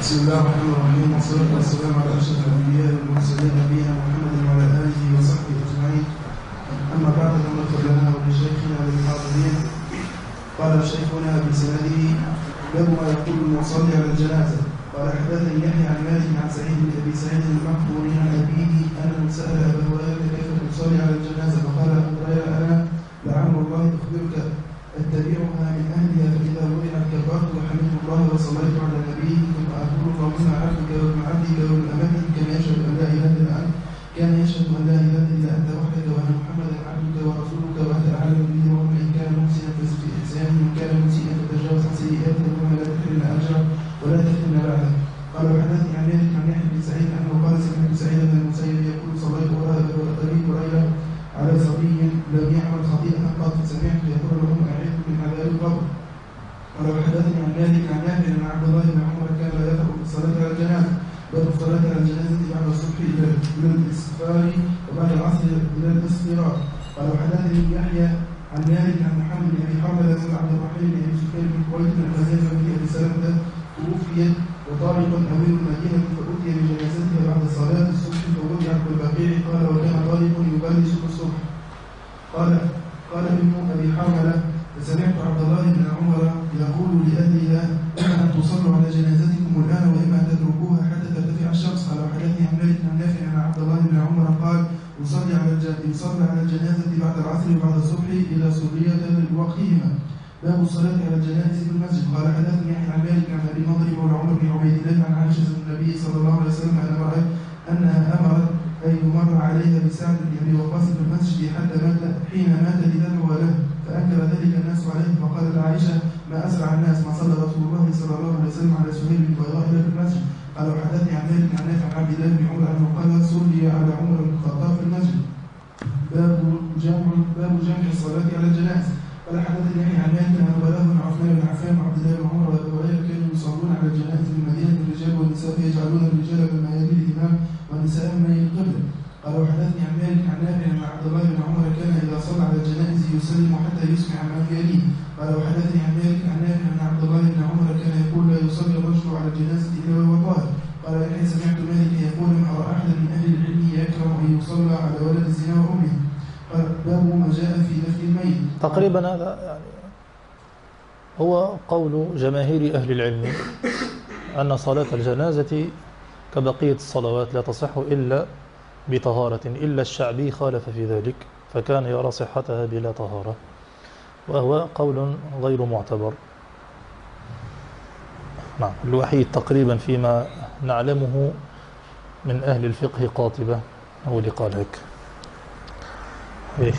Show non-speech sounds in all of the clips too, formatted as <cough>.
بسم الله الرحمن الرحيم والصلاة والسلام على أشرف الأنبياء والمرسلين نبينا محمد وعلى آله وصحبه أجمعين. أما بعد فنغفر لنا ولشيخنا وللحاضرين قال شيخنا بسنده باب ما يقول المصلي على الجنازة قال حدثني يحيى عن مالك عن سعيد بن أبي سعيد المقبوري عن أبيه أنه سأل أبا هريرة كيف تصلي على الجنازة؟ فقال أبو هريرة أنا لعل الله أخبرك اتبعها من أهلها فاذا وضعت كبرت وحمدت الله وصليت على النبي ثم أقول اللهم عبدك وابن عبدك وابن امتك كما يشهد ان لا اله الا انت كان يشهد ان لا اله الا انت وحدك وان محمدا عبدك ورسولك وانت اعلم به اللهم ان كان محسنا فزد باحسانه وان كان مسيئا فتجاوز عن سيئاته اللهم لا تحرمنا اجره ولا تحرمنا بعده قال وحدثني عن مالك عن يحيى بن سعيد انه قال سمعت سعيد بن المسيب يقول صليت وراء ابي هريره على صبي لم يعمل خطيئة قط سمعت يقول لهم أعيد من عذاب القبر ولو حدثني عن مالك عن نافع أن عبد الله بن عمر كان لا يدخل في الصلاة على الجنازة بل في الصلاة على الجنازة بعد الصبح إلى الإسفار وبعد العصر إلى الاصفرار قال حدثني يحيى عن مالك عن محمد بن أبي حرملة بن عبد الرحيم بن أبي سفيان بن قويت بن حذيفة بن أبي سلمة توفيت وطارق أمير المدينة فأتي بجنازتها بعد صلاة الصبح فوضعت بالبقيع قال وكان طارق يبلس الصبح قال قال ابن ابي حرمله فسمعت عبد الله بن عمر يقول لاهلها اما ان تصلوا على جنازتكم الان واما ان تتركوها حتى ترتفع الشمس قال وحدثني عن مالك عن نافع عن عبد الله بن عمر قال يصلي يصلى على الجنازة بعد العصر وبعد الصبح إلى سريه وقتهما باب الصلاة على الجنائز في المسجد. قال حدثني عن مالك عن أبي نضر مولى عمر بن عبيد الله عن عائشة النبي صلى الله عليه وسلم ان رأت أنها أمرت أن يمر عليها بسعد بن أبي وقاص في المسجد حتى مات حين مات لتدعو له فأنكر ذلك الناس عليه. فقالت عائشة ما أسرع الناس ما صلى رسول الله صلى الله عليه وسلم على سهيل بن بيضاء في المسجد. قال وحدثني عن مالك عن نافع عن عبد الله بن عمر أنه قال صلي على عمر بن الخطاب في المسجد. باب جمع باب جمع الصلاة على الجنائز قال حدثني يحيى عن مالك أنه بلغه عن عثمان بن عفان وعبد الله بن عمر وأبي هريرة كانوا يصلون على الجنائز في المدينة الرجال والنساء فيجعلون الرجال بميادين الإمام والنساء من القبلة. قال وحدثني عن مالك عن نافع ان عبد الله بن عمر كان إذا صلى على الجنائز يسلم حتى يسمع من يليه قال وحدثني عن مالك عن نافع ان عبد الله بن عمر كان يقول لا يصلي الرجل على الجنازة إلا وهو طاهر قال لكن سمعت مالك يقول ما ارى احدا من أهل العلم يكره ان يصلى على ولد الزنا وامه قال باب ما جاء في دفن الميت تقريبا هذا يعني هو قول جماهير أهل العلم أن صلاة الجنازة كبقية الصلوات لا تصح إلا بطهارة إلا الشعبي خالف في ذلك فكان يرى صحتها بلا طهارة وهو قول غير معتبر. نعم الوحيد تقريبا فيما نعلمه من أهل الفقه قاطبة هو اللي قال إيه.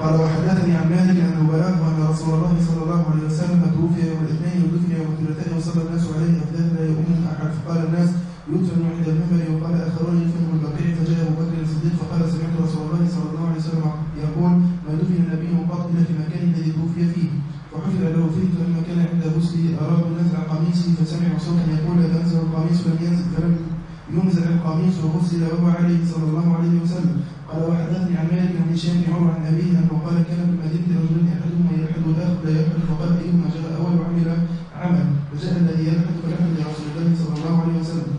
قال وحدثني عن مالك انه بلغه أن رسول الله صلى الله عليه وسلم توفي يوم الاثنين ودفن يوم الثلاثاء وصلى الناس عليه افضل لا يؤمن أحد. فقال الناس يدفن عند المنبر وقال اخرون يدفن بالبقيع فجاء أبو بكر الصديق فقال سمعت رسول الله صلى الله عليه وسلم يقول ما دفن النبي قط إلا في المكان الذي توفي فيه. فحفر له فيه فلما كان عند غسله. ارادوا نزع قميصه فسمعوا صوتا يقول لا تنزع القميص فلم ينزل فلم ينزع القميص وغسل وهو عليه صلى الله عليه وسلم. قال وحدثني عن مالك عن هشام عمر عن أبيه قال كان في المدينة رجل احدهما يلحد داخل لا يلحد فقال أيهما جاء أول وعمل عمل؟ فجاء الذي يلحد فلحد لرسول الله صلى الله عليه وسلم.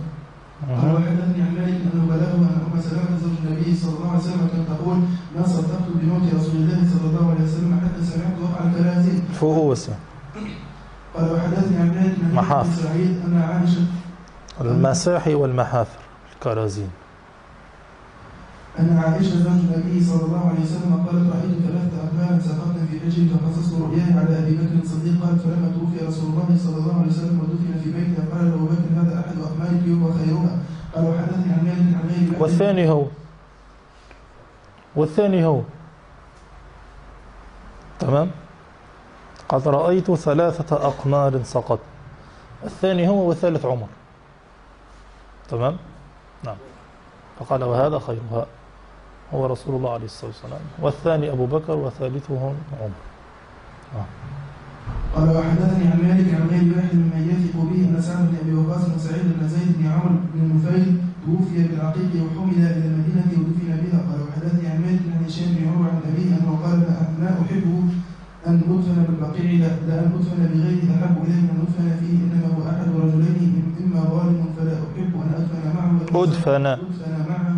قال وحدثني عن مالك أنه بلغه أن أم سلمة زوج النبي صلى الله عليه وسلم كانت تقول ما صدقت بموت رسول الله صلى الله عليه وسلم حتى سمعت وقع الكرازين فوق وسع قال وحدثني عن مالك عن محافظ. ابن سعيد أن عائشة المساحي والمحافر الكرازين أن عائشة زوج النبي صلى الله عليه وسلم قالت رأيت ثلاثة أقمار سقطن في حجري فقصصت رؤياي على أبي بكر الصديق. قال فلما توفي رسول الله صلى الله عليه وسلم ودفن في بيته قال له بكر هذا أحد أقمارك يبقى خيرها؟ قال وحدثني عن مالك عن غير والثاني هو والثاني هو. تمام؟ قد رأيت ثلاثة أقمار سقط. الثاني هو والثالث عمر. تمام؟ نعم. فقال وهذا خيرها. هو رسول الله عليه الصلاة والسلام. والثاني أبو بكر وثالثهم عمر. قال وحدثني عن مالك عن غير واحد ممن يثق به أن سعد بن أبي وقاص وسعيد بن زيد بن عمرو بن نفيل توفي بالعقيق وحمل إلى المدينة ودفن بها. قال وحدثني عن مالك عن هشام بن عمر عن أبيه أنه قال ما- ما أحب أن أدفن بالبقيع لا لا أن أدفن بغيره أحب إلي من أن أدفن فيه إنما هو أحد رجلين إما أدفن أدفن معه فإما صالح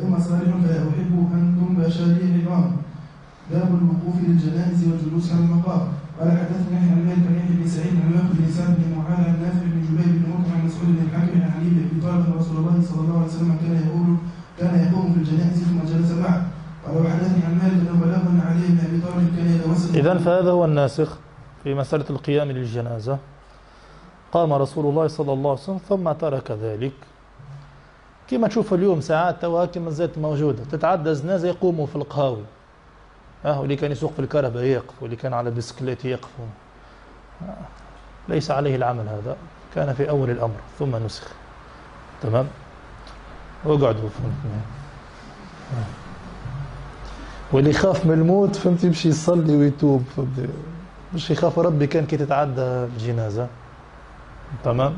فلا أحب أن تنبش لي عظام باب الوقوف للجنائز والجلوس على المقام. قال حدثنا يحيى عن مالك عن يحيى بن سعيد عن واقف بن سعد بن معاذ عن نافع بن جبير بن مطعم عن مسعود بن الحاكم عن علي بن أبي طالب رسول الله صلى الله عليه وسلم كان يقول كان يقوم في الجنائز ثم جلس بعد قال وحدثني عن مالك أنه بلغ أن علي بن أبي طالب كان يتوسل. إذا فهذا هو الناسخ في مسألة القيام للجنازة. قام رسول الله صلى الله عليه وسلم ثم ترك ذلك. كما تشوف اليوم ساعات توا كما زالت موجودة. تتعدى جنازة يقوموا في القهاوي. آه واللي كان يسوق في الكربة يقف واللي كان على بسكليت يقف ليس عليه العمل هذا. كان في أول الأمر ثم نسخ. تمام؟ واقعدوا فهمتني. واللي يخاف من الموت فهمت يمشي يصلي ويتوب مش يخاف ربي كان كي تتعدى الجنازة. تمام؟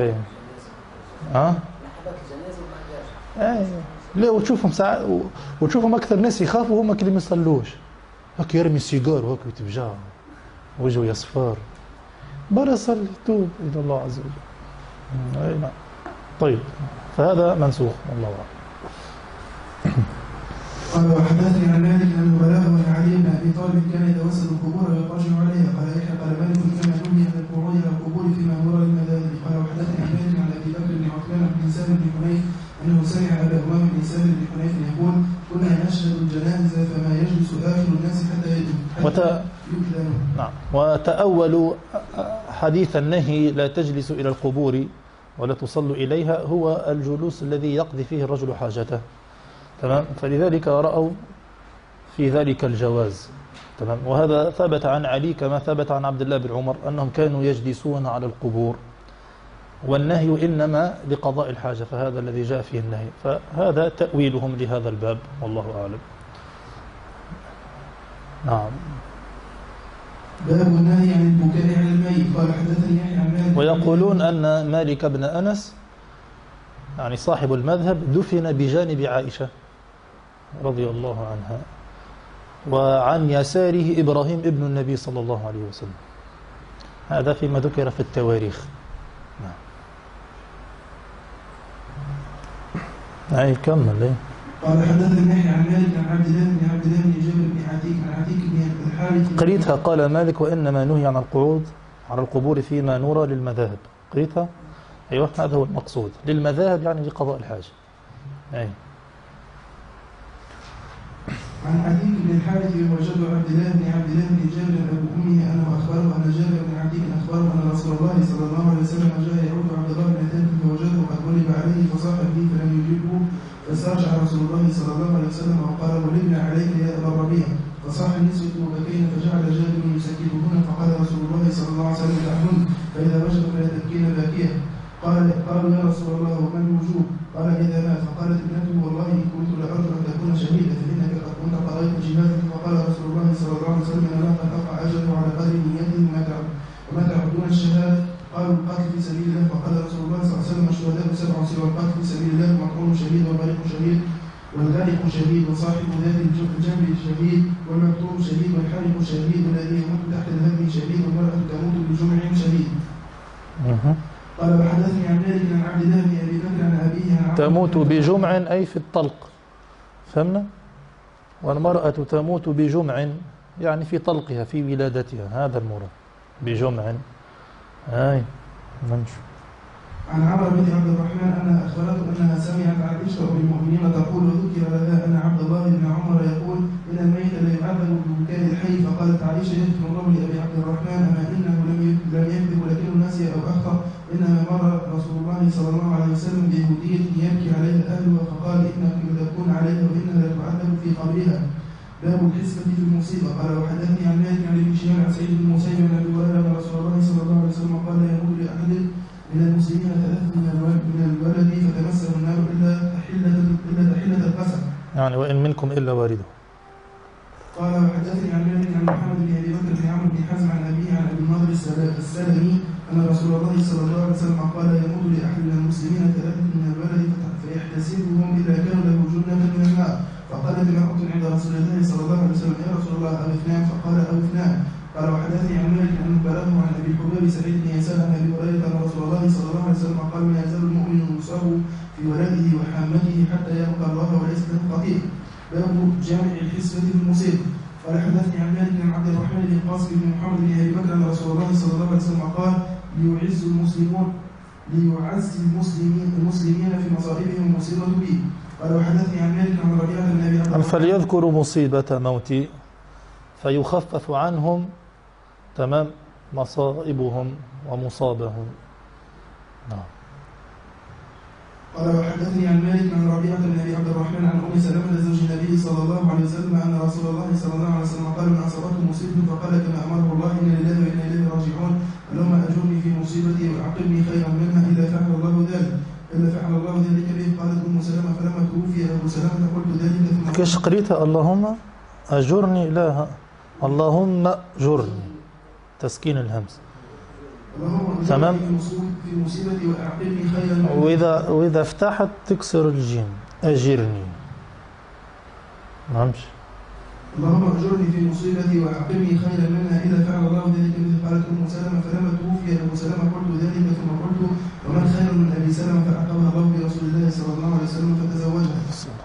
إيه. ها؟ لحظات لا وتشوفهم ساعات وتشوفهم أكثر ناس يخافوا هم اللي ما يصلوش. هاك يرمي سيجار وهاك يتفجع وجهه يصفر. برا صلي توب إلى الله عز وجل. أي نعم. طيب فهذا منسوخ والله أعلم. قال وحدثني عن مالك انه بلغه ان علي بن أبي طالب كان يتوسل القبور ويضطجع عليها قال يحيى قال مالك كما نهي عن القعود إلى القبور فيما مر للمذاهب قال وحدثني عن مالك عن ابي بكر بن عثمان بن سالم بن حنيف انه سمع ابا امام بن سالم بن حنيف يقول كنا نشهد الجنائز فما يجلس اخر الناس حتى يدفن وت- نعم وتأولوا حديث النهي لا تجلسوا إلى القبور ولا تصلوا إليها هو الجلوس الذي يقضي فيه الرجل حاجته. تمام؟ فلذلك رأوا في ذلك الجواز. تمام؟ وهذا ثبت عن علي كما ثبت عن عبد الله بن عمر أنهم كانوا يجلسون على القبور والنهي إنما لقضاء الحاجة فهذا الذي جاء فيه النهي. فهذا تأويلهم لهذا الباب والله أعلم. نعم. باب النهي عن البكاء على الميت. قال حدثني يحيى عن مالك. ويقولون أن مالك بن أنس يعني صاحب المذهب دفن بجانب عائشة رضي الله عنها وعن يساره إبراهيم ابن النبي صلى الله عليه وسلم. هذا فيما ذكر في التواريخ. نعم. أي كمل إيه. قال حدثني يحيى عن مالك عن عبد الله بن عبد الله بن جابر بن عتيك عن عتيك بن الحارث. قريتها قال مالك وإنما نهي عن القعود على القبور فيما نرى للمذاهب. قريتها أيوة هذا هو المقصود. للمذاهب يعني لقضاء الحاجة. أي. عن عتيك بن الحارث وجد عبد الله بن عبد الله بن جابر أبو امه أنه أخبره أن جابر بن عتيك أخبره أن رسول الله صلى الله عليه وسلم جاء يعود عبد الله بن ثابت فوجده قد غلب عليه فصاح به يجبه فاسترجع رسول الله صلى الله عليه وسلم وقال غلبنا عليك يا أبا الربيع فصاح النسوة وبكينا فجعل جابر يسكتهن فقال رسول الله صلى الله عليه وسلم دعهن فإذا وجدوا فلا تبكين باكية. قال قالوا يا رسول الله وما الوجوب؟ قال إذا مات. فقالت ابنته والله إن كنت لأرجو أن تكون شهيدة فإنك قد كنت قضيت جهادك فقال رسول الله صلى الله عليه وسلم أنا قد أقع أجله على قدر نيته وما تعب وما تعبدون الشهادة قالوا القتل في سبيل الله فقال رسول الله صلى الله عليه وسلم الشهداء سبع سوى القتل في سبيل الله المطعون شهيد والغريق شهيد شهيد وصاحب ذات الجنب شهيد والمكتوم شهيد والحارق شهيد والذي يموت تحت الهم شهيد والمرأة تموت بجمع شهيد. مه. قال وحدثني عن مالك عن عبد الله بن أبي بكر عن أبيه تموت بجمع أي في الطلق. فهمنا؟ والمرأة تموت بجمع يعني في طلقها في ولادتها هذا المراد بجمع. أي منش عن عمرو بن عبد الرحمن انها أخبرته أنها سمعت عائشه ام المؤمنين تقول وذكر لها أن عبد الله بن عمر يقول إن الميت لا يعذب ببكاء الحي فقالت عائشة يذكر الله لأبي عبد الرحمن أما إنه لم لم يكذب ولكنه نسي أو أخطأ إنما مر رسول الله صلى الله عليه وسلم بيهودية يبكي عليها اهلها فقال إنك لتكون عليها وانها لتعذب في قبرها. باب الحسبة في المصيبة. قال وحدثني عن مالك عن ابن شهاب عن سعيد بن المسيب عن أبي هريرة رسول الله صلى الله عليه وسلم قال يقول لأحد من المسلمين ثلاث من الولد فتمسه النار إلا تحلة إلا تحلة القسم. يعني وإن منكم إلا واردة. قال وحدثني عن مالك عن محمد بن أبي بكر بن عمرو بن حزم عن أبيه عن أبي النضر السل- السلمي أن رسول الله صلى الله عليه وسلم قال يموت لأحد المسلمين ثلاث من الولد فيحتسبهم إذا كانوا له جنة من النار. فقالت امرأة عند رسول الله صلى الله عليه وسلم يا رسول الله أو اثنان فقال أو اثنان قال وحدثني عن مالك أنه بلغه عن أبي حبيب سعيد بن يسار عن أبي هريرة أن رسول الله صلى الله عليه وسلم قال ما يزال المؤمن يصاب في ولده وحامته حتى يلقى الله وليس له خطيئة باب جامع الحسبة في المصيبة. قال حدثني عن مالك عن عبد الرحمن بن قاسم بن محمد بن أبي بكر أن رسول الله صلى الله عليه وسلم قال ليعز المسلمون ليعز المسلمين المسلمين في مصائبهم المصيبه به قال وحدثني عن مالك عن ربيعة بن أبي فليذكروا مصيبة موتي فيخفف عنهم تمام؟ مصائبهم ومصابهم. نعم. قال وحدثني عن مالك عن ربيعة بن أبي عبد الرحمن عن أم سلمة زوج النبي صلى الله عليه وسلم أن رسول الله صلى الله عليه وسلم قال من أصابته مصيبة فقال كما أمره الله إنا لله وأنا إليه راجعون. اللهم أجرني في مصيبتي وأعقبني خيرا منها إذا فعل الله ذلك. الا فعل الله ذلك به قالت أم سلمة فلما توفي أبو سلمة قلت ذلك ثم كيش قريتها اللهم أجرني لا اللهم جرني تسكين أجرني تمام. وإذا وإذا افتحت تكسر الجيم. أجرني. نعمش اللهم أجرني في مصيبتي وأعقبني خيرا منها. إذا فعل الله ذلك مثل قالت أم سلمة فلما توفي أبو سلمة قلت ذلك ثم قلت ومن خير من أبي سلمة فأعقبها الله برسول الله صلى الله عليه وسلم فتزوجها.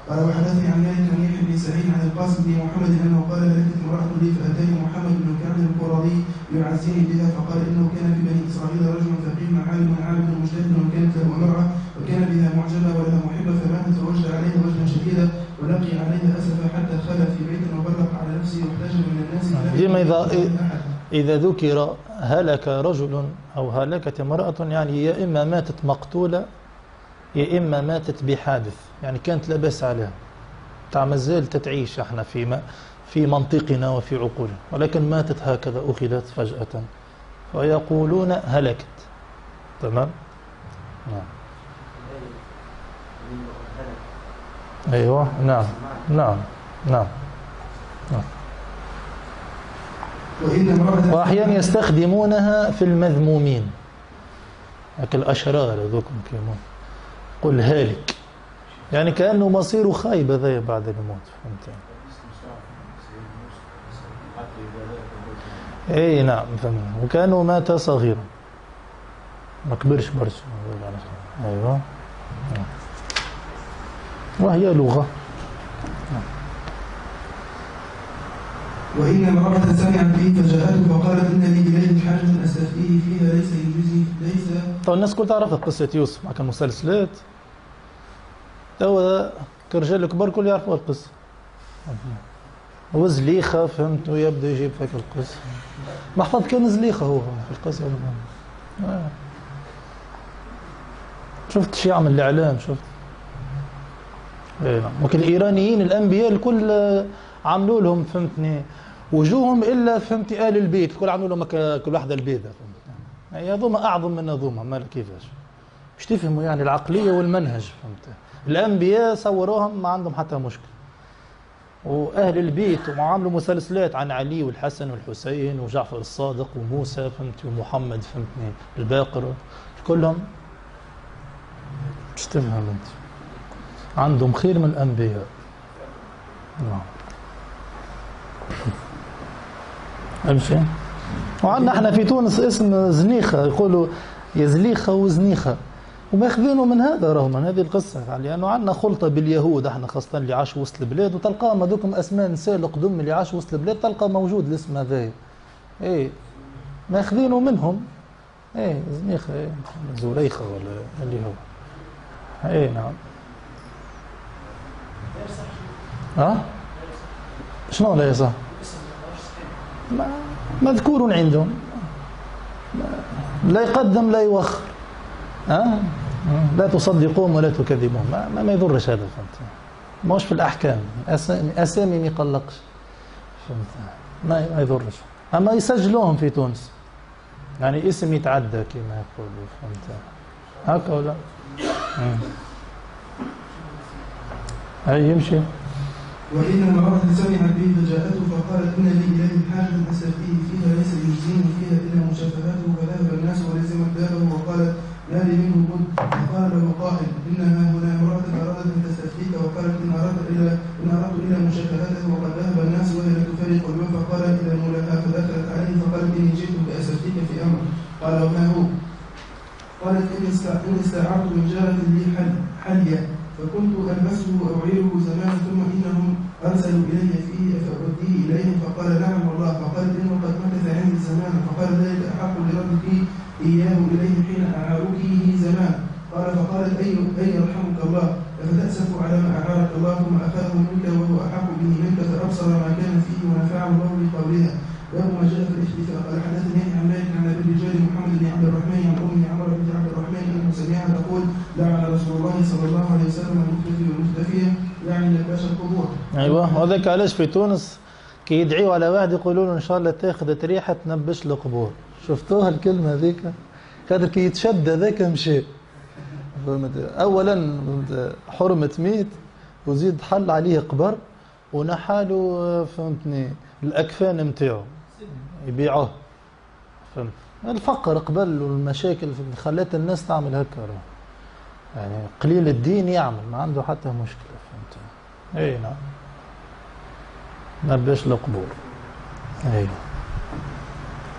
قال وحدثني عن مالك عن يحيى بن سعيد عن القاسم بن محمد أنه قال هلكت امرأة لي فاتاني محمد بن كعب القرظي يعزيني بها فقال إنه كان في بني إسرائيل رجل فقير عالم عابد مجتهد وكانت له امرأة وكان بها معجبة ولها محبة فماتت فوجد عليها وجدا شديدا ولقي عليها اسفا حتى خلى في بيت وبلغ على نفسه واحتاج من الناس فلم ديما إذا- ذكر هلك رجل أو هلكت امرأة يعني يا إما ماتت مقتولة يا إما ماتت بحادث يعني كانت لا بأس عليها. تاع مازال تتعيش إحنا في في منطقنا وفي عقولنا. ولكن ماتت هكذا أخذت فجأة. فيقولون هلكت. تمام؟ نعم. أيوة نعم نعم نعم امراه وأحيانا يستخدمونها في المذمومين. لك الأشرار هذوكم كيما قل هالك. يعني كأنه مصيره خايب هذايا بعد الموت. فهمت؟ اي نعم فهمت. وكأنه مات صغيرا. ما كبرش برشا. أيوه. نعم. وهي لغة. وإن امرأة سمعت به فجاءته فقالت إن لي إليه حاجة أستفتيه فيها ليس يجوزني ليس. طبعا الناس كل تعرف قصة يوسف مع كان مسلسلات. توا كرجال الكبار كل يعرفوا القصة. هو زليخة فهمت ويبدا يجيب فيك القصة. محفظ كان زليخة هو في القصة. شفت شو يعمل الإعلام شفت؟ لكن الإيرانيين الأنبياء الكل عملوا لهم فهمتني؟ وجوههم إلا فهمتي آل البيت الكل عملوا لهم كل واحدة البيضة فهمت هي هذوما أعظم من هذوما ما كيفاش؟ مش تفهموا يعني العقلية والمنهج فهمت؟ الأنبياء صوروهم ما عندهم حتى مشكل وأهل البيت وعملوا مسلسلات عن علي والحسن والحسين وجعفر الصادق وموسى فهمتي ومحمد فهمتني؟ الباقر كلهم مش تفهم أنت. عندهم خير من الأنبياء. نعم. وعندنا إحنا في تونس اسم زنيخة يقولوا يا زليخة وزنيخة وماخذينه من هذا راهو من هذه القصة لأنه عندنا خلطة باليهود إحنا خاصة اللي عاشوا وسط البلاد وتلقاهم هذوكم أسماء نساء القدم اللي عاشوا وسط البلاد تلقى موجود الاسم هذا. إيه ماخذينه منهم. إيه زنيخة إيه زليخة ولا اللي هو. إيه نعم. ها؟ شنو لا يصح مذكور عندهم. لا يقدم لا يوخر ها؟ لا تصدقوهم ولا تكذبوهم. ما, ما, يضرش هذا فهمت ماش في الأحكام. اسامي أسامي ما يقلقش. فهمت؟ ما يضرش. أما يسجلوهم في تونس. يعني اسم يتعدى كما يقولوا. فهمت؟ هكا ولا. هاي يمشي. وحين امرأة سمعت به فجاءته فقالت إن لي إليه حاجة أستفتيه فيها ليس يجزيني فيها إلا مشافهته فذهب الناس ولزمت داره وقالت ما لي منه بد فقال له قائل إنها هنا امرأة أرادت أن تستفتيك وقالت إن أردت إلى إن أردت إلى مشافهته وقد ذهب الناس وهي لا تفارق اليوم فقالت إلى الملاء فدخلت عليه فقالت إني جئت لأستفتيك في أمر قال وما هو؟ قالت اني استعرت من جارة أخذه منك وهو أحق به منك فأبصر ما كان فيه ونفعه الله بقولها باب ما جاء في الاختفاء قال حدثني عن مالك عن أبي الرجال محمد بن عبد الرحمن عن ام عمر بن عبد الرحمن أنه سمعها تقول لعن رسول الله صلى الله عليه وسلم المختفي والمختفيه يعني لباس القبور أيوه. وهذاك علاش في تونس؟ كي يدعيوا على واحد يقولوا له إن شاء الله تاخذ ريحة تنبش القبور شفتوها الكلمة هذيك؟ خاطر كي يتشد هذاك مشى اولا حرمة ميت. وزيد حل عليه قبر ونحالوا فهمتني الأكفان نتاعو يبيعوه فهمت. الفقر قبل والمشاكل خلات الناس تعمل هكا. يعني قليل الدين يعمل ما عنده حتى مشكلة فهمت. أي نعم. نبش القبور أي.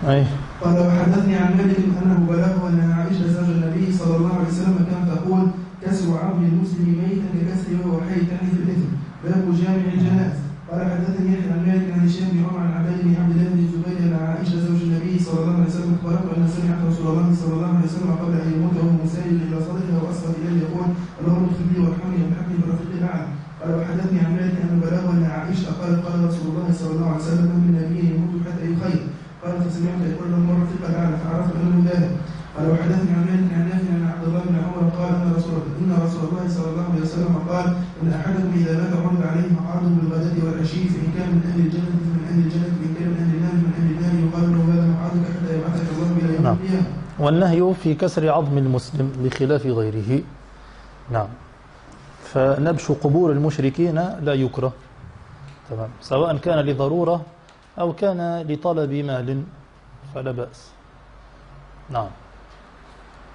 أي. قال وحدثني عن مالك أنه بلغه أن عائشة زوج النبي صلى الله عليه وسلم كانت تقول كسر عظم المسلم ميتا ككسره وهو حي في الإثم. باب جامع الجنائز قال حدثني يحيى عن مالك عن هشام بن عمر عن عبيد بن عبد الله بن الزبير ان عائشة زوج النبي صلى الله عليه وسلم. اخبرته أن سمعت رسول الله صلى الله عليه وسلم قبل أن يموت وهو مسائل إلى صدره واصغى إليه يقول اللهم اغفر لي وارحمني وارحمني برفيق الاعلى قال وحدثني عن مالك انه بلغه أن عائشة قالت قال رسول الله صلى الله عليه وسلم من نبي يموت حتى يخير قال فسمعت يقول له مر في الاعلى فعرفت انه ذاهب قال وحدثني عن مالك عن نافع عن عبد الله بن عمر قال ان رسول ان رسول الله صلى الله عليه وسلم قال ان احدكم اذا مات عرض عليه مقعده بالغداة والعشي فان كان من أهل الجنه فمن أهل الجنه وان كان من أهل النار من أهل النار يقال له هذا مقعدك حتى يبعثك الله إلى يوم نعم. القيامه والنهي في كسر عظم المسلم بخلاف غيره. نعم. فنبش قبور المشركين لا يكره. تمام. سواء كان لضرورة أو كان لطلب مال فلا بأس. نعم.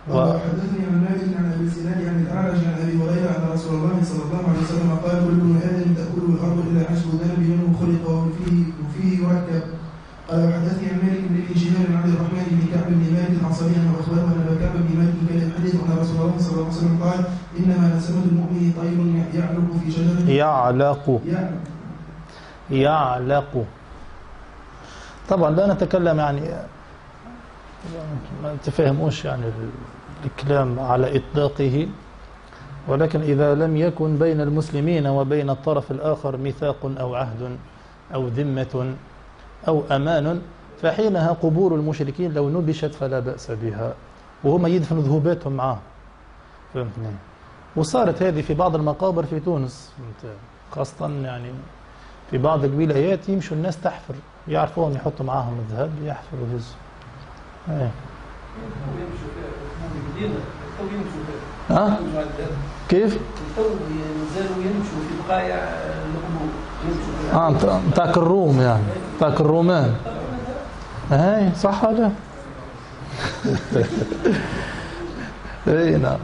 و... قال وحدثني عن مالك عن أبي الزناد عن الأعرج عن أبي هريرة أن رسول الله صلى الله عليه وسلم قال كل آدم تأكله الأرض الا عشر ذنب منه خلق وفيه وفيه يركب. قال وحدثني عن مالك بن أبي شهاب عن عبد الرحمن بن كعب بن مالك الانصاري انه اخبره أن أبا كعب بن مالك كان يحدث أن رسول الله صلى الله عليه وسلم قال إنما نسمة المؤمن طير يعلق في شجرة. يعلق. يعلق. يعلق. طبعا لا نتكلم يعني ما تفهموش يعني الكلام على إطلاقه. ولكن إذا لم يكن بين المسلمين وبين الطرف الآخر ميثاق أو عهد أو ذمة أو أمان فحينها قبور المشركين لو نبشت فلا بأس بها. وهم يدفنوا ذهوباتهم معاه فهمتني وصارت هذه في بعض المقابر في تونس؟ خاصة يعني في بعض الولايات يمشوا الناس تحفر يعرفوهم يحطوا معاهم الذهب يحفروا ويهزوا إيه. ها؟ كيف؟ يمشوا في بقايا القبور يمشوا. آه نتاعك الروم يعني. نتاعك الرومان. اي صح ولا <laughs> اي نعم.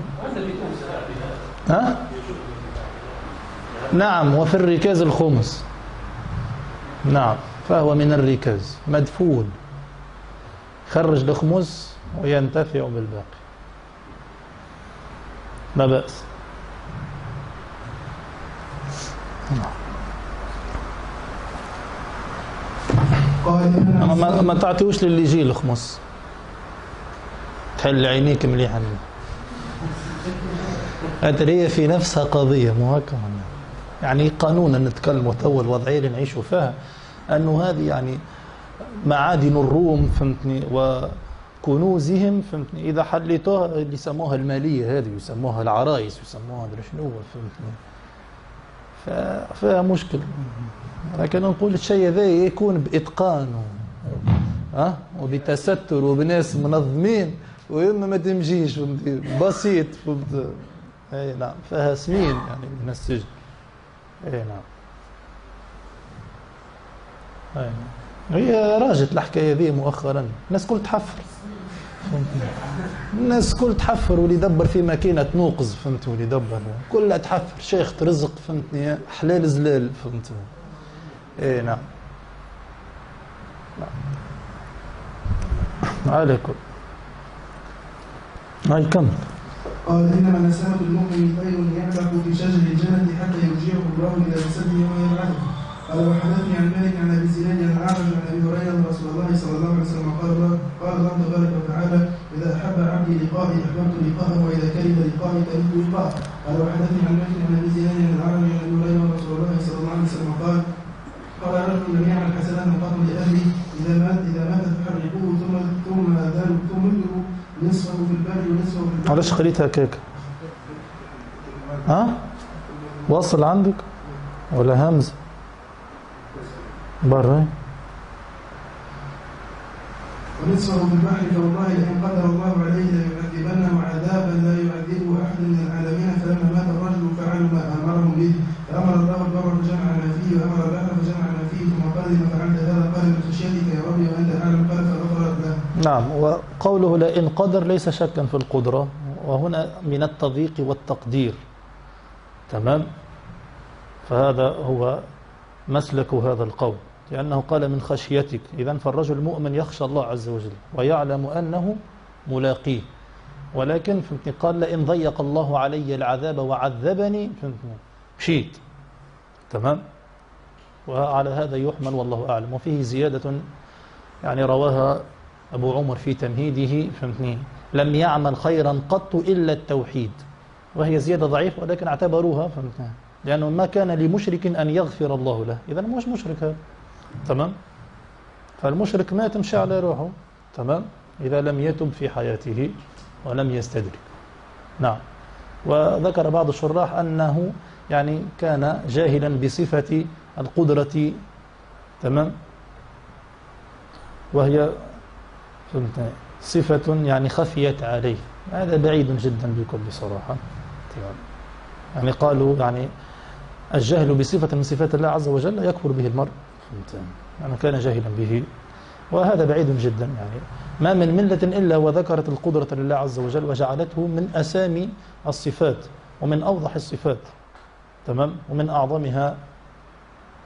ها؟ نعم وفي الركاز الخمس. نعم فهو من الركاز. مدفون. خرج الخمس وينتفع بالباقي. لا بأس. قال ما, ما تعطيوش للي يجي الخمس. تحل عينيك مليحا هذه هي في نفسها قضية مو هكا؟ يعني قانونا نتكلموا تو الوضعية اللي نعيشوا فيها. أنه هذه يعني معادن الروم فهمتني؟ وكنوزهم فهمتني؟ إذا حليتوها اللي يسموها المالية هذه يسموها العرايس يسموها مدري شنو فهمتني؟ فيها مشكل. لكن نقول الشيء هذا يكون بإتقان و- ها وبتستر وبناس منظمين وإما ما فهمتي؟ بسيط فهمت أي نعم فيها سنين يعني من السجن. أي نعم. أي نعم. هي راجت الحكاية ذي مؤخرا. الناس كل تحفر. الناس كل تحفر واللي يدبر في ماكينة نوقز فهمت واللي يدبر كلها تحفر شيخ ترزق فهمتني؟ حلال زلال فهمت؟ اي نعم. نعم. على كل هاي كم؟ قال إنما نسمة المؤمن طير يعلق في شجر الجنة حتى يرجعه الله إلى جسده يوم يبعثه قال وحدثني عن مالك عن أبي زناد عن أعرج عن أبي هريرة أن رسول الله صلى الله عليه وسلم قال قال الله تبارك وتعالى إذا أحب عبدي لقائي أحببت لقاءه وإذا كره لقائي كرهت لقاءه قال وحدثني عن مالك عن أبي زناد عن أعرج عن أبي هريرة أن رسول الله صلى الله عليه وسلم قال قال رجل لم يعمل حسنات قط لأهله إذا مات إذا مات فحرقوه ثم ثم ثم نصفه في البر ونصفه في البر. علاش خليتها كيك ها؟ واصل عندك؟ ولا همزة؟ برا. ونصفه في البحر فوالله لئن قدر الله عليه ليعذبنه عذابا لا يعذبه أحد من العالمين. فلما مات الرجل فعلوا ما امرهم به. فأمر الله البر فجمع ما فيه وأمر البحر فجمع ما فيه. ثم قال لما فعلت هذا قال من خشيتك يا ربي وانت أعلم. قال فغفرت له. نعم وقوله لئن قدر ليس شكا في القدرة وهنا من التضييق والتقدير. تمام؟ فهذا هو مسلك هذا القول. لأنه قال من خشيتك. إذا فالرجل المؤمن يخشى الله عز وجل ويعلم أنه ملاقيه. ولكن فهمتني قال لئن ضيق الله علي العذاب وعذبني فهمتني مشيت. تمام؟ وعلى هذا يحمل والله أعلم. وفيه زيادة يعني رواها أبو عمر في تمهيده فهمتني لم يعمل خيرا قط إلا التوحيد. وهي زيادة ضعيفة ولكن اعتبروها فهمتني لأنه ما كان لمشرك أن يغفر الله له. إذا مش مشرك هذا. تمام؟ فالمشرك ما تمشي على روحه تمام؟ إذا لم يتب في حياته ولم يستدرك. نعم. وذكر بعض الشراح أنه يعني كان جاهلا بصفة القدرة تمام؟ وهي صفة يعني خفيت عليه. هذا بعيد جدا بكل صراحة. يعني قالوا يعني الجهل بصفة من صفات الله عز وجل يكفر به المرء. يعني كان جاهلا به وهذا بعيد جدا يعني. ما من ملة إلا وذكرت القدرة لله عز وجل وجعلته من أسامي الصفات ومن أوضح الصفات. تمام؟ ومن أعظمها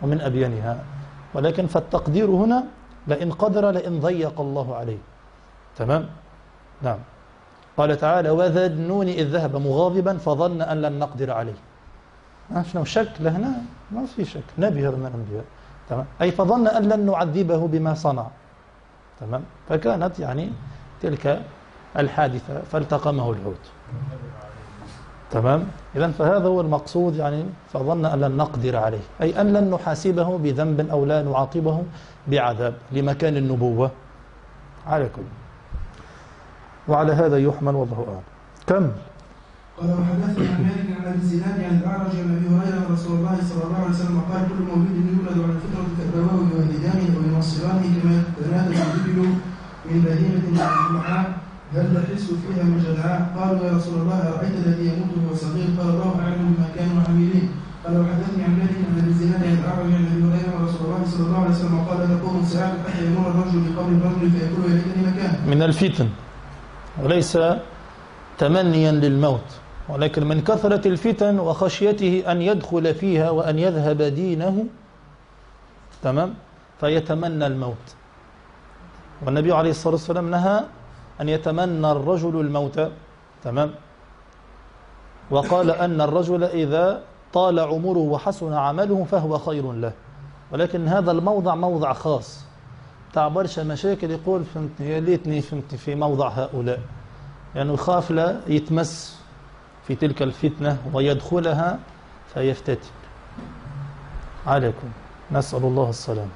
ومن أبينها. ولكن فالتقدير هنا لئن قدر لئن ضيق الله عليه. تمام؟ نعم. قال تعالى وذا النون إذ ذهب مغاضبا فظن أن لن نقدر عليه. شنو شك لهنا؟ ما في شك. نبي هذا من الأنبياء. تمام؟ أي فظن أن لن نعذبه بما صنع. تمام؟ فكانت يعني تلك الحادثة فالتقمه الحوت. تمام؟ إذا فهذا هو المقصود يعني فظن أن لن نقدر عليه. أي أن لن نحاسبه بذنب أو لا نعاقبه بعذاب لمكان النبوة. على كل. وعلى هذا يحمل والله أعلم. كم؟ قال وحدثني عن مالك عن أبي الزناد عن الاعرج عن أبي هريرة ان رسول الله صلى الله عليه وسلم قال كل مولود يولد على الفطره كالبواب والدجاج وينصرانه كما تنادى الابل من بهيمة جمعاء هل تحس فيها من جدعاء؟ قالوا يا رسول الله أرأيت الذي يموت وهو صغير؟ قال الله أعلم بما كانوا عاملين. قال وحدثني عن مالك عن أبي الزناد عن الاعرج عن أبي هريرة رسول الله صلى الله عليه وسلم قال تقوم الساعة حتى يمر الرجل بقبر الرجل فيقول يا ليتني مكان. من الفتن. وليس تمنيا للموت. ولكن من كثرة الفتن وخشيته أن يدخل فيها وأن يذهب دينه تمام؟ فيتمنى الموت. والنبي عليه الصلاة والسلام نهى أن يتمنى الرجل الموت تمام؟ وقال أن الرجل إذا طال عمره وحسن عمله فهو خير له. ولكن هذا الموضع موضع خاص. تعبرش مشاكل يقول فهمت يا ليتني فهمت في موضع هؤلاء. يعني يخاف لا يتمس. في تلك الفتنة ويدخلها فيفتتن. عليكم. نسأل الله السلام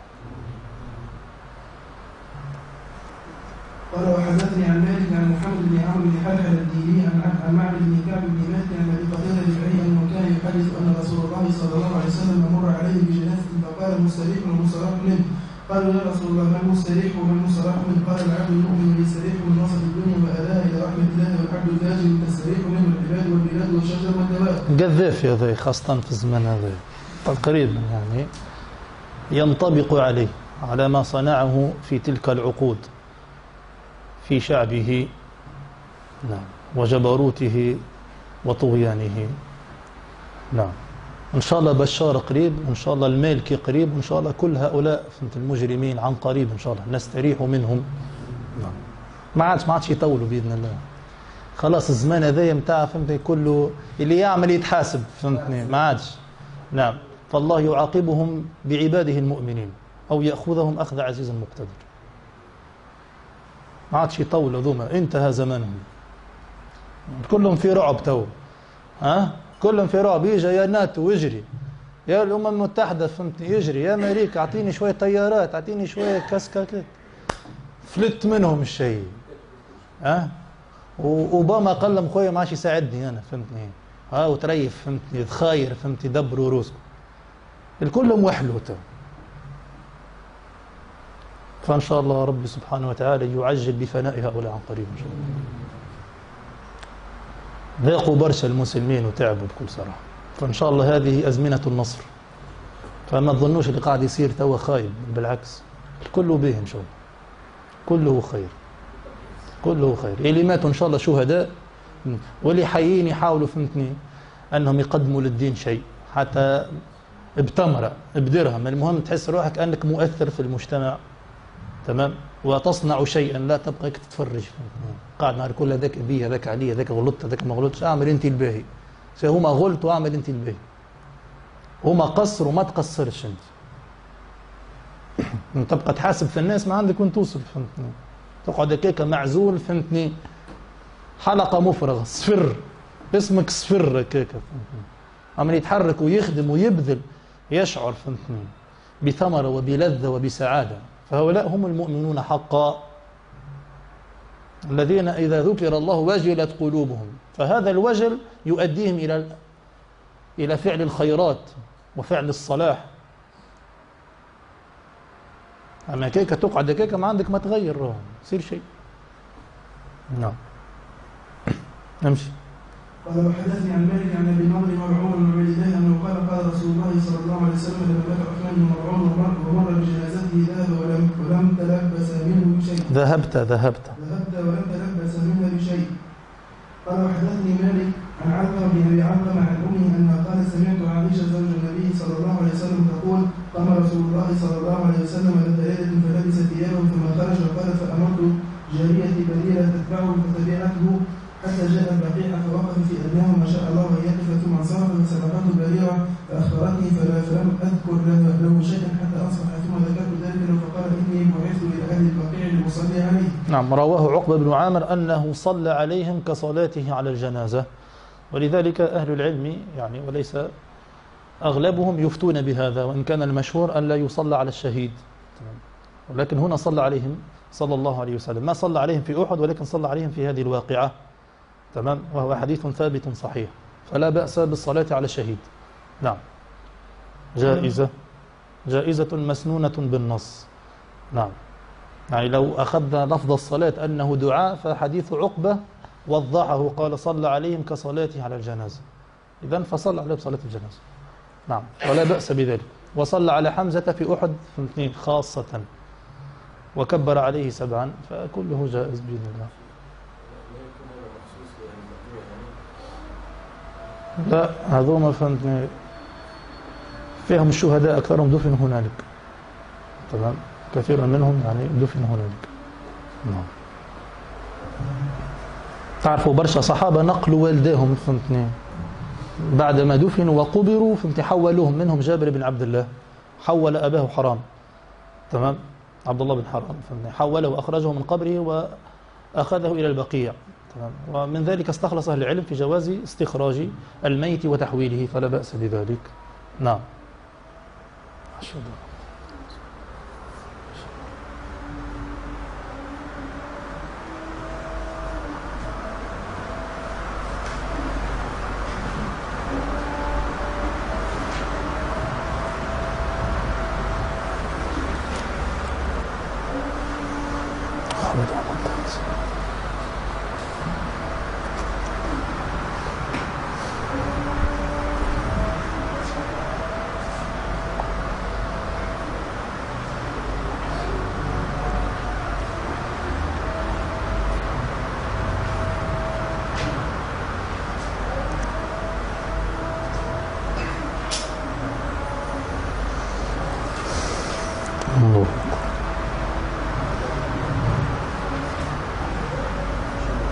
قال وحدثني عن مالك عن محمد بن عمرو بن حلحل الديني عن معبد بن كعب بن مالك عن أبي قتادة الجريء انه كان يحدث أن رسول الله صلى الله عليه وسلم مر عليه بجنازة فقال مستريح ومستراح منه. قالوا يا رسول الله ما المستريح وما المستراح منه؟ قال العبد المؤمن يستريح من وسط الدنيا واذاها إلى رحمة الله والعبد الفاجر تستريح منه. العباد والبلاد والشجر والدواب قذاف يا ذي خاصة في الزمن هذا تقريبا يعني ينطبق عليه على ما صنعه في تلك العقود في شعبه نعم وجبروته وطغيانه. نعم. إن شاء الله بشار قريب وإن شاء الله المالكي قريب وإن شاء الله كل هؤلاء فهمت المجرمين عن قريب إن شاء الله نستريح منهم. نعم. ما عادش ما عادش يطولوا بإذن الله. خلاص الزمان هذايا متاع فهمتني كله اللي يعمل يتحاسب فهمتني؟ ما عادش. نعم. فالله يعاقبهم بعباده المؤمنين أو يأخذهم أخذ عزيز مقتدر. ما عادش يطول ذوما انتهى زمانهم. كلهم في رعب تو. ها؟ كلهم في رعب. يجي يا ناتو ويجري. يا الأمم المتحدة فهمتني؟ يجري. يا أمريكا أعطيني شوية طيارات أعطيني شوية كاسكاكات فلت منهم الشيء. ها؟ وأوباما قال لهم خويا ما عادش يساعدني أنا فهمتني؟ ها وتريف فهمتني؟ تخاير فهمتني؟ دبروا روسكم. الكل موحلوا تو. فإن شاء الله ربي سبحانه وتعالى يعجل بفناء هؤلاء عن قريب إن شاء الله. ضاقوا برشا المسلمين وتعبوا بكل صراحة. فإن شاء الله هذه أزمنة النصر. فما تظنوش اللي قاعد يصير توا خايب بالعكس. كله به إن شاء الله. كله خير. كله خير. اللي ماتوا إن شاء الله شهداء. واللي حيين يحاولوا فهمتني أنهم يقدموا للدين شيء. حتى بتمره بدرهم. المهم تحس روحك أنك مؤثر في المجتمع. تمام؟ وتصنع شيئا لا تبقى تتفرج. قاعد نهار كل هذاك بي هذاك علي هذاك غلطت هذاك ما غلطش أعمل أنت الباهي. هما غلط وأعمل أنت الباهي. هما قصر وما تقصرش أنت. <clears throat> تبقى تحاسب في الناس ما عندك وين توصل. فهمتني؟ تقعد هكاك معزول فهمتني؟ حلقة مفرغة صفر. اسمك صفر هكاك أما يتحرك ويخدم ويبذل يشعر فهمتني؟ بثمرة وبلذة وبسعادة. فهؤلاء هم المؤمنون حقا. الذين إذا ذكر الله وجلت قلوبهم فهذا الوجل يؤديهم إلى إلى فعل الخيرات وفعل الصلاح. أما كيكة تقعد كيكة ما عندك ما تغير يصير شيء. نعم. نمشي. قال وحدثني عن مالك عن أبي نضر مرعون الله أنه قال قال رسول الله صلى الله عليه وسلم لما مات عثمان بن مرعون ومر بجنازته ذهب ولم ولم تلبس منه بشيء ذهبت ذهبت. ذهبت ولم تلبس منها بشيء قال وحدثني مالك عن علقمه بن أبي علقمه عن أمه أنها قال سمعت عائشة زوج النبي صلى الله عليه وسلم تقول قام رسول الله صلى الله عليه وسلم ذات ليله فلبس ثيابه ثم خرج قال فأمرت جاريتي بديلة تتبعه فتبعته حتى جاء البقيع فوقف في أدناه ما شاء الله أن يقف ثم أنصرف فسبقته البريرة فأخبرتني فلا فلم أذكر له شيئا حتى أصبح ثم ذكرت ذلك له فقال إني بعثت إلى أهل البقيع لأصلي عليه. نعم رواه عقبة بن عامر أنه صلى عليهم كصلاته على الجنازة ولذلك أهل العلم يعني وليس أغلبهم يفتون بهذا وإن كان المشهور أن لا يصلى على الشهيد. ولكن هنا صلى عليهم صلى الله عليه وسلم. ما صلى عليهم في أحد ولكن صلى عليهم في هذه الواقعة. تمام؟ وهو حديث ثابت صحيح. فلا بأس بالصلاة على الشهيد. نعم. جائزة. جائزة مسنونة بالنص. نعم. يعني لو أخذنا لفظ الصلاة أنه دعاء فحديث عقبة وضحه قال صلى عليهم كصلاته على الجنازة. إذا فصلى عليه بصلاة الجنازة. نعم. ولا بأس بذلك. وصلى على حمزة في أحد اثنين خاصة. وكبر عليه سبعا فكله جائز بإذن الله. لا هذوما فهمتني فيهم الشهداء أكثرهم دفن هنالك. تمام؟ كثير منهم يعني دفن هنالك. نعم. تعرفوا برشا صحابة نقلوا والديهم فهمتني بعدما دفنوا وقبروا حولوهم منهم جابر بن عبد الله حول أباه حرام. تمام؟ عبد الله بن حرام. حوله وأخرجه من قبره وأخذه إلى البقيع. تمام؟ ومن ذلك استخلص أهل العلم في جواز استخراج الميت وتحويله فلا بأس بذلك. نعم. أشهد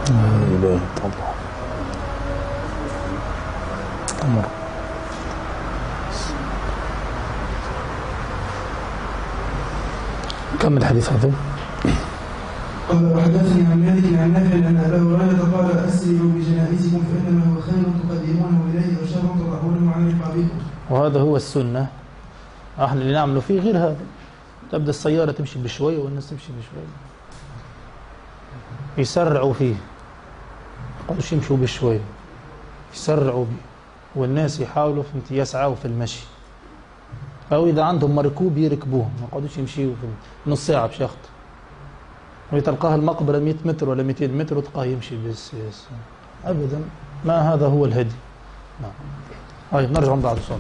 الله أمر كم الحديث هذا؟ قال وحدثني عن مالك عن نافع أن أبا هريرة قال اسرعوا بجنائزكم فإنما هو خير تقدمونه إليه وشر تضعونه عن رقابكم وهذا هو السنة. إحنا اللي نعمله فيه غير هذا. تبدأ السيارة تمشي بشوية والناس تمشي بشوية يسرعوا فيه. يقولوش يمشوا بشوية يسرعوا به والناس يحاولوا فهمت يسعوا في المشي. أو إذا عندهم مركوب يركبوه ما يقعدوش يمشيوا نص ساعة بشخط وتلقاه المقبرة 100 متر ولا 200 متر وتلقاه يمشي بالسياسة. أبدا ما هذا هو الهدي. نعم. طيب نرجع بعد الصلاة